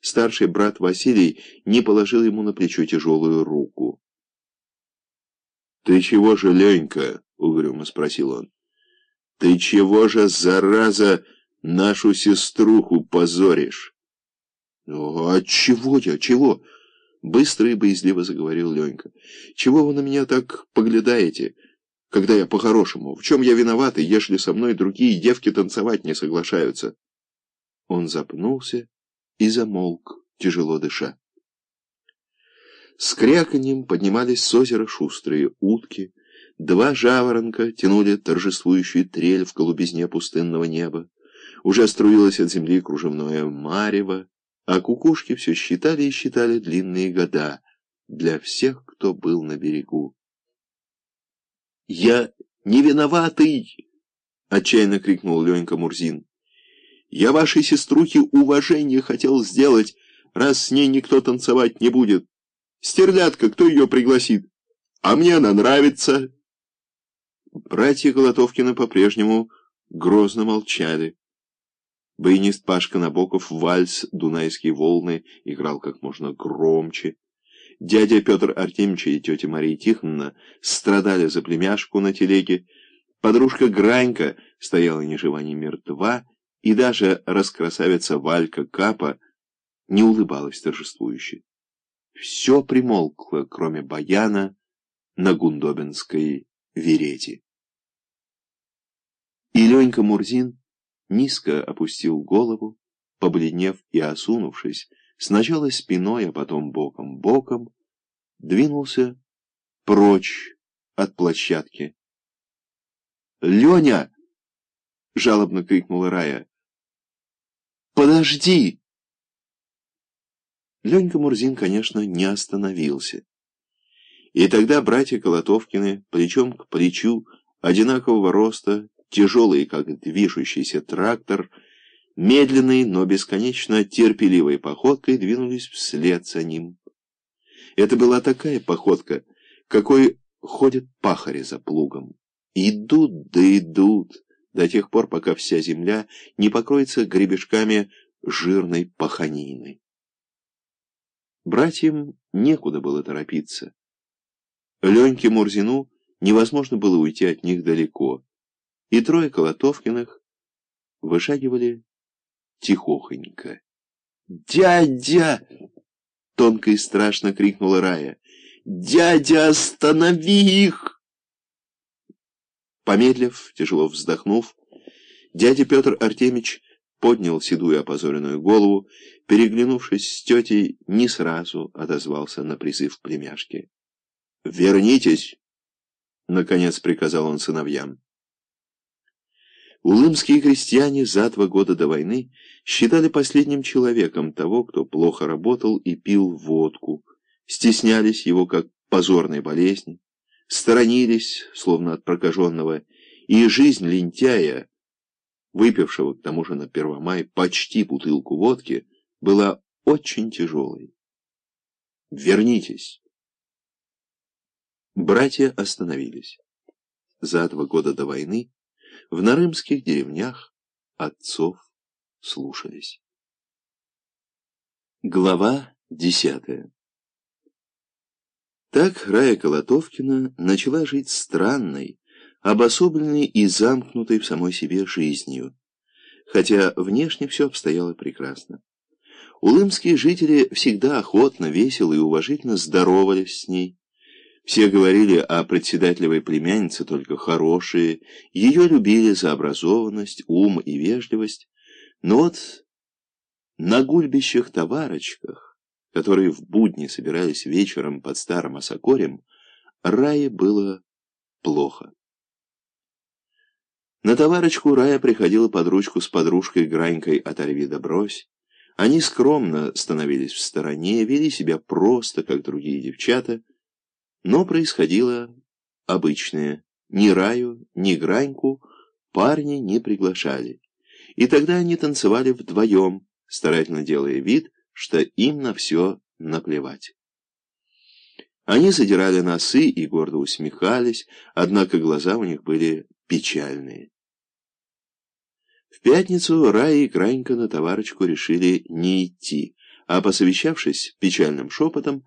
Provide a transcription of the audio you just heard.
старший брат Василий не положил ему на плечо тяжелую руку. «Ты чего же, Ленька?» — угрюмо спросил он. «Ты чего же, зараза, нашу сеструху позоришь?» «Ну, а чего я, чего?» — быстро и боязливо заговорил Ленька. «Чего вы на меня так поглядаете, когда я по-хорошему? В чем я виноват, ежели со мной другие девки танцевать не соглашаются?» Он запнулся и замолк, тяжело дыша. С кряканьем поднимались с озера шустрые утки, два жаворонка тянули торжествующую трель в голубизне пустынного неба, уже струилось от земли кружевное марево, а кукушки все считали и считали длинные года для всех, кто был на берегу. «Я не виноватый!» — отчаянно крикнул Ленька Мурзин. «Я вашей сеструхе уважение хотел сделать, раз с ней никто танцевать не будет. Стерлядка, кто ее пригласит? А мне она нравится!» Братья Голотовкины по-прежнему грозно молчали. Баянист Пашка Набоков вальс «Дунайские волны» играл как можно громче. Дядя Петр Артемьевич и тетя Мария Тихоновна страдали за племяшку на телеге. Подружка Гранька стояла ни жива, ни мертва, и даже раскрасавица Валька Капа не улыбалась торжествующе. Все примолкло, кроме баяна на гундобинской верете. И Ленька Мурзин низко опустил голову, побледнев и осунувшись, сначала спиной, а потом боком-боком, двинулся прочь от площадки. «Леня!» — жалобно крикнула Рая. «Подожди!» Ленька Мурзин, конечно, не остановился. И тогда братья Колотовкины, плечом к плечу, одинакового роста, тяжелый, как движущийся трактор, медленной, но бесконечно терпеливой походкой двинулись вслед за ним. Это была такая походка, какой ходят пахари за плугом. Идут да идут, до тех пор, пока вся земля не покроется гребешками жирной паханины. Братьям некуда было торопиться. Леньке Мурзину невозможно было уйти от них далеко и трое Колотовкиных вышагивали тихохонько. «Дядя!» — тонко и страшно крикнула Рая. «Дядя, останови их!» Помедлив, тяжело вздохнув, дядя Петр Артемич поднял седую опозоренную голову, переглянувшись с тетей, не сразу отозвался на призыв племяшки. «Вернитесь!» — наконец приказал он сыновьям. Улымские крестьяне за два года до войны считали последним человеком того, кто плохо работал и пил водку, стеснялись его как позорной болезни, сторонились, словно от прокаженного, и жизнь лентяя, выпившего к тому же на Первомай почти бутылку водки, была очень тяжелой. «Вернитесь!» Братья остановились. За два года до войны в нарымских деревнях отцов слушались. Глава десятая Так Рая Колотовкина начала жить странной, обособленной и замкнутой в самой себе жизнью, хотя внешне все обстояло прекрасно. Улымские жители всегда охотно, весело и уважительно здоровались с ней, все говорили о председателевой племяннице только хорошие, ее любили за образованность, ум и вежливость. Но вот на гульбищах-товарочках, которые в будни собирались вечером под старым осокорем, Рае было плохо. На товарочку Рая приходила под ручку с подружкой Гранькой «Оторви да брось». Они скромно становились в стороне, вели себя просто, как другие девчата, но происходило обычное. Ни Раю, ни Граньку парни не приглашали. И тогда они танцевали вдвоем, старательно делая вид, что им на все наплевать. Они задирали носы и гордо усмехались, однако глаза у них были печальные. В пятницу Рая и Гранька на товарочку решили не идти, А посовещавшись печальным шепотом,